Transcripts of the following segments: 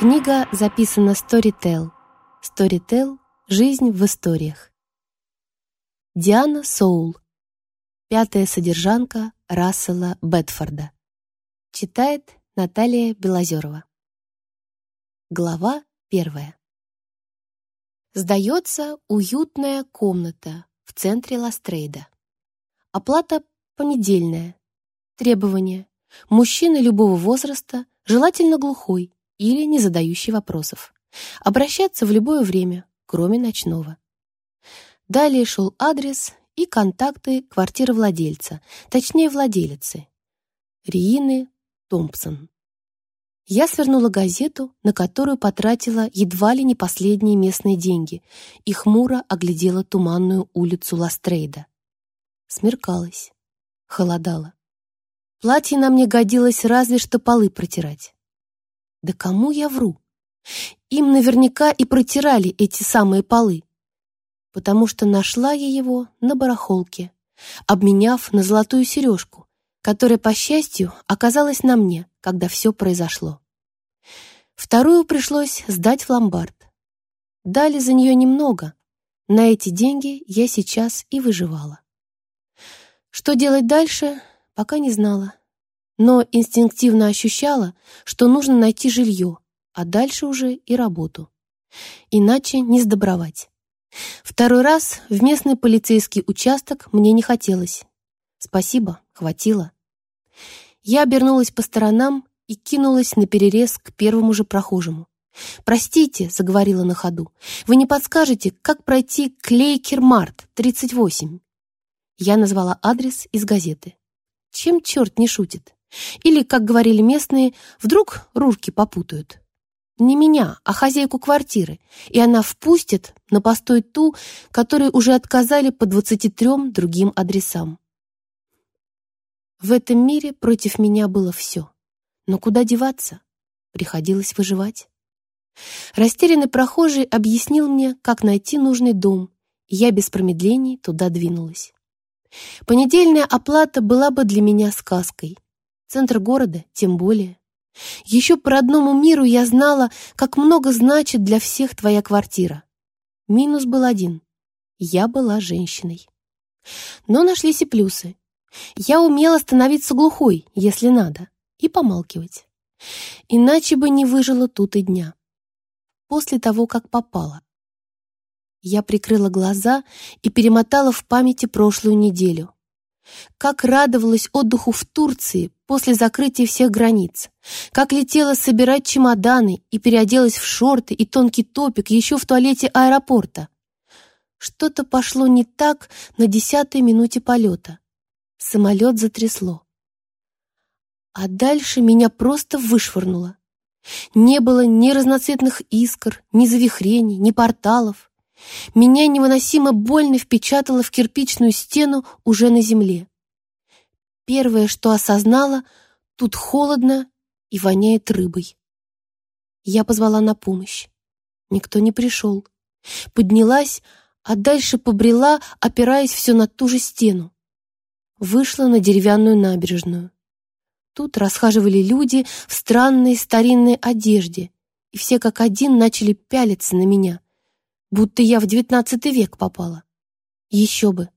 Книга записана Storytel. Storytel – жизнь в историях. Диана Соул. Пятая содержанка Рассела Бетфорда. Читает Наталья Белозерова. Глава первая. Сдается уютная комната в центре Ластрейда. Оплата понедельная. Требования. Мужчина любого возраста, желательно глухой, или не задающий вопросов. Обращаться в любое время, кроме ночного. Далее шел адрес и контакты квартиры владельца, точнее владелицы. Риины Томпсон. Я свернула газету, на которую потратила едва ли не последние местные деньги, и хмуро оглядела туманную улицу Ластрейда. Смеркалось. Холодало. Платье на мне годилось разве что полы протирать. Да кому я вру? Им наверняка и протирали эти самые полы. Потому что нашла я его на барахолке, обменяв на золотую сережку, которая, по счастью, оказалась на мне, когда все произошло. Вторую пришлось сдать в ломбард. Дали за нее немного. На эти деньги я сейчас и выживала. Что делать дальше, пока не знала но инстинктивно ощущала, что нужно найти жилье, а дальше уже и работу. Иначе не сдобровать. Второй раз в местный полицейский участок мне не хотелось. Спасибо, хватило. Я обернулась по сторонам и кинулась на перерез к первому же прохожему. «Простите», — заговорила на ходу, — «вы не подскажете, как пройти к Лейкер-Март, 38?» Я назвала адрес из газеты. Чем черт не шутит? Или, как говорили местные, вдруг рурки попутают. Не меня, а хозяйку квартиры, и она впустит на постой ту, которой уже отказали по 23 другим адресам. В этом мире против меня было все. Но куда деваться? Приходилось выживать. Растерянный прохожий объяснил мне, как найти нужный дом, и я без промедлений туда двинулась. Понедельная оплата была бы для меня сказкой — Центр города тем более. Еще по родному миру я знала, как много значит для всех твоя квартира. Минус был один. Я была женщиной. Но нашлись и плюсы. Я умела становиться глухой, если надо, и помалкивать. Иначе бы не выжила тут и дня. После того, как попала. Я прикрыла глаза и перемотала в памяти прошлую неделю. Как радовалась отдыху в Турции после закрытия всех границ. Как летела собирать чемоданы и переоделась в шорты и тонкий топик еще в туалете аэропорта. Что-то пошло не так на десятой минуте полета. Самолет затрясло. А дальше меня просто вышвырнуло. Не было ни разноцветных искр, ни завихрений, ни порталов. Меня невыносимо больно впечатало в кирпичную стену уже на земле. Первое, что осознала, тут холодно и воняет рыбой. Я позвала на помощь. Никто не пришел. Поднялась, а дальше побрела, опираясь все на ту же стену. Вышла на деревянную набережную. Тут расхаживали люди в странной старинной одежде, и все как один начали пялиться на меня — будто я в девятнадцатый век попала. Еще бы,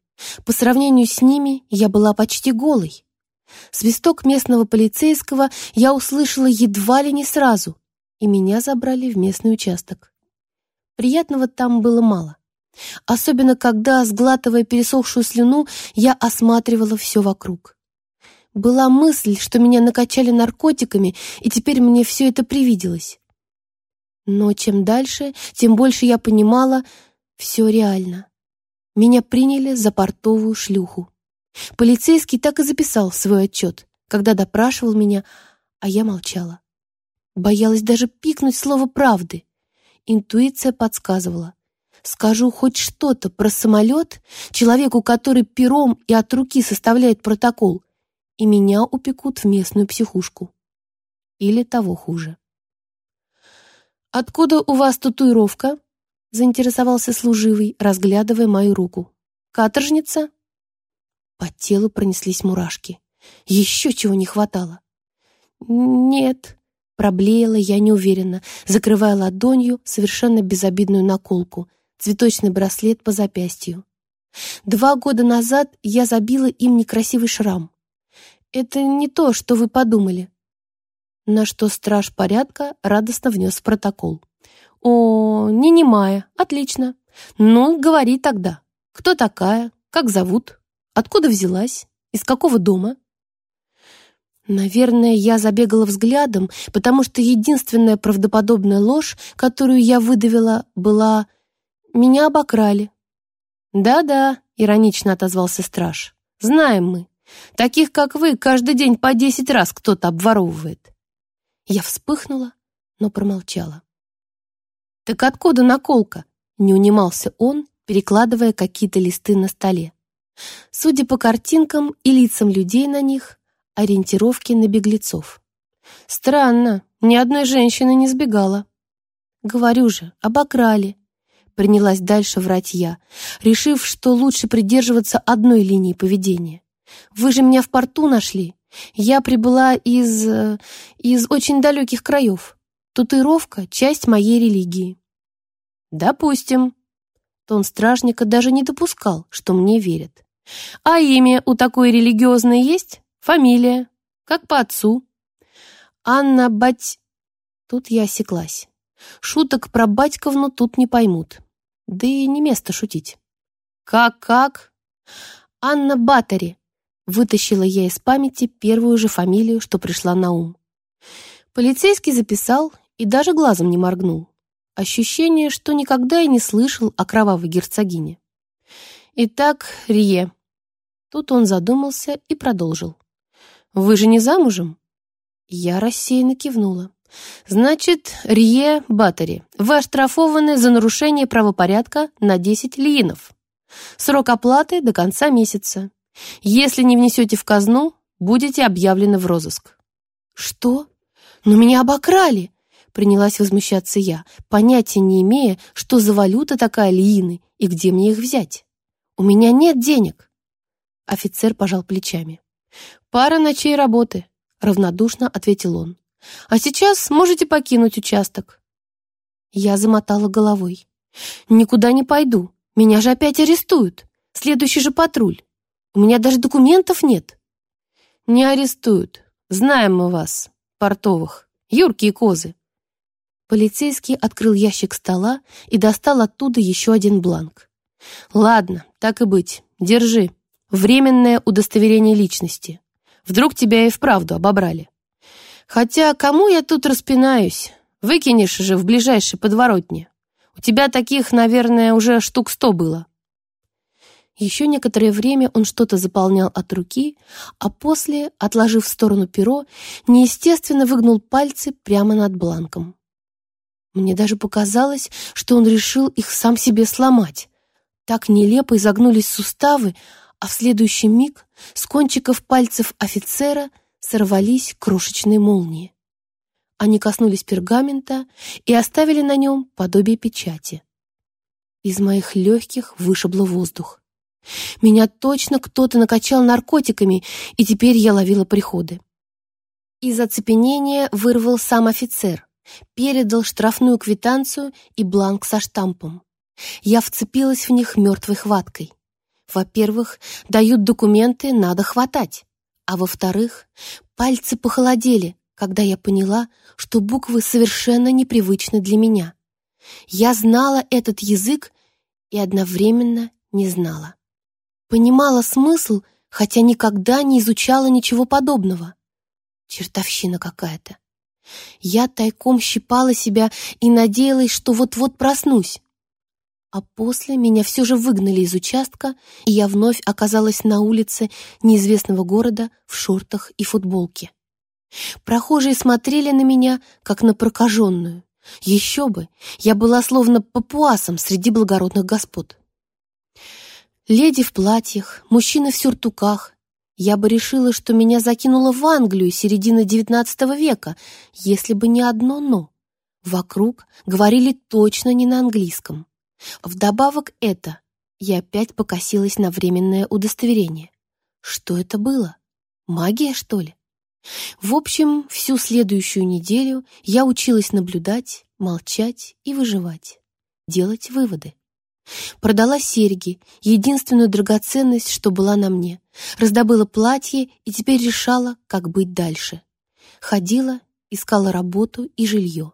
по сравнению с ними я была почти голой. Свисток местного полицейского я услышала едва ли не сразу, и меня забрали в местный участок. Приятного там было мало. Особенно, когда, сглатывая пересохшую слюну, я осматривала все вокруг. Была мысль, что меня накачали наркотиками, и теперь мне все это привиделось. Но чем дальше, тем больше я понимала, все реально. Меня приняли за портовую шлюху. Полицейский так и записал свой отчет, когда допрашивал меня, а я молчала. Боялась даже пикнуть слово правды. Интуиция подсказывала. Скажу хоть что-то про самолет, человеку, который пером и от руки составляет протокол, и меня упекут в местную психушку. Или того хуже. «Откуда у вас татуировка?» — заинтересовался служивый, разглядывая мою руку. «Каторжница?» По телу пронеслись мурашки. Еще чего не хватало. «Нет», Проблеяла я неуверенно, закрывая ладонью совершенно безобидную наколку, цветочный браслет по запястью. Два года назад я забила им некрасивый шрам. Это не то, что вы подумали. На что страж порядка радостно внес протокол. О, не немая, отлично. Ну, говори тогда. Кто такая? Как зовут? Откуда взялась? Из какого дома? Наверное, я забегала взглядом, потому что единственная правдоподобная ложь, которую я выдавила, была «меня обокрали». «Да-да», — иронично отозвался страж, — «знаем мы. Таких, как вы, каждый день по десять раз кто-то обворовывает». Я вспыхнула, но промолчала. «Так откуда наколка?» — не унимался он, перекладывая какие-то листы на столе. Судя по картинкам и лицам людей на них, ориентировки на беглецов. Странно, ни одной женщины не сбегала. Говорю же, обокрали. Принялась дальше врать я, решив, что лучше придерживаться одной линии поведения. Вы же меня в порту нашли. Я прибыла из... Э, из очень далеких краев. Татуировка — часть моей религии. Допустим. Тон стражника даже не допускал, что мне верят. А имя у такой религиозной есть? Фамилия. Как по отцу. Анна Бать... Тут я осеклась. Шуток про Батьковну тут не поймут. Да и не место шутить. Как-как? Анна Батари. Вытащила я из памяти первую же фамилию, что пришла на ум. Полицейский записал и даже глазом не моргнул. Ощущение, что никогда и не слышал о кровавой герцогине. Итак, Рие. Тут он задумался и продолжил. Вы же не замужем?» Я рассеянно кивнула. «Значит, Рие Баттери, вы оштрафованы за нарушение правопорядка на 10 лиинов. Срок оплаты до конца месяца. Если не внесете в казну, будете объявлены в розыск». «Что? Но меня обокрали!» Принялась возмущаться я, понятия не имея, что за валюта такая лиины и где мне их взять. «У меня нет денег!» Офицер пожал плечами. «Пара ночей работы», — равнодушно ответил он. «А сейчас можете покинуть участок». Я замотала головой. «Никуда не пойду. Меня же опять арестуют. Следующий же патруль. У меня даже документов нет». «Не арестуют. Знаем мы вас, портовых. Юркие козы». Полицейский открыл ящик стола и достал оттуда еще один бланк. «Ладно, так и быть. Держи. Временное удостоверение личности. Вдруг тебя и вправду обобрали. Хотя кому я тут распинаюсь? Выкинешь же в ближайшей подворотне. У тебя таких, наверное, уже штук сто было. Еще некоторое время он что-то заполнял от руки, а после, отложив в сторону перо, неестественно выгнул пальцы прямо над бланком. Мне даже показалось, что он решил их сам себе сломать. Так нелепо изогнулись суставы, а в следующий миг с кончиков пальцев офицера сорвались крошечные молнии. Они коснулись пергамента и оставили на нем подобие печати. Из моих легких вышибло воздух. Меня точно кто-то накачал наркотиками, и теперь я ловила приходы. Из оцепенения вырвал сам офицер, передал штрафную квитанцию и бланк со штампом. Я вцепилась в них мертвой хваткой. Во-первых, дают документы, надо хватать. А во-вторых, пальцы похолодели, когда я поняла, что буквы совершенно непривычны для меня. Я знала этот язык и одновременно не знала. Понимала смысл, хотя никогда не изучала ничего подобного. Чертовщина какая-то. Я тайком щипала себя и надеялась, что вот-вот проснусь. А после меня все же выгнали из участка, и я вновь оказалась на улице неизвестного города в шортах и футболке. Прохожие смотрели на меня, как на прокаженную. Еще бы, я была словно папуасом среди благородных господ. Леди в платьях, мужчины в сюртуках. Я бы решила, что меня закинуло в Англию середины XIX века, если бы не одно «но». Вокруг говорили точно не на английском. Вдобавок это, я опять покосилась на временное удостоверение. Что это было? Магия, что ли? В общем, всю следующую неделю я училась наблюдать, молчать и выживать, делать выводы. Продала серьги, единственную драгоценность, что была на мне. Раздобыла платье и теперь решала, как быть дальше. Ходила, искала работу и жилье.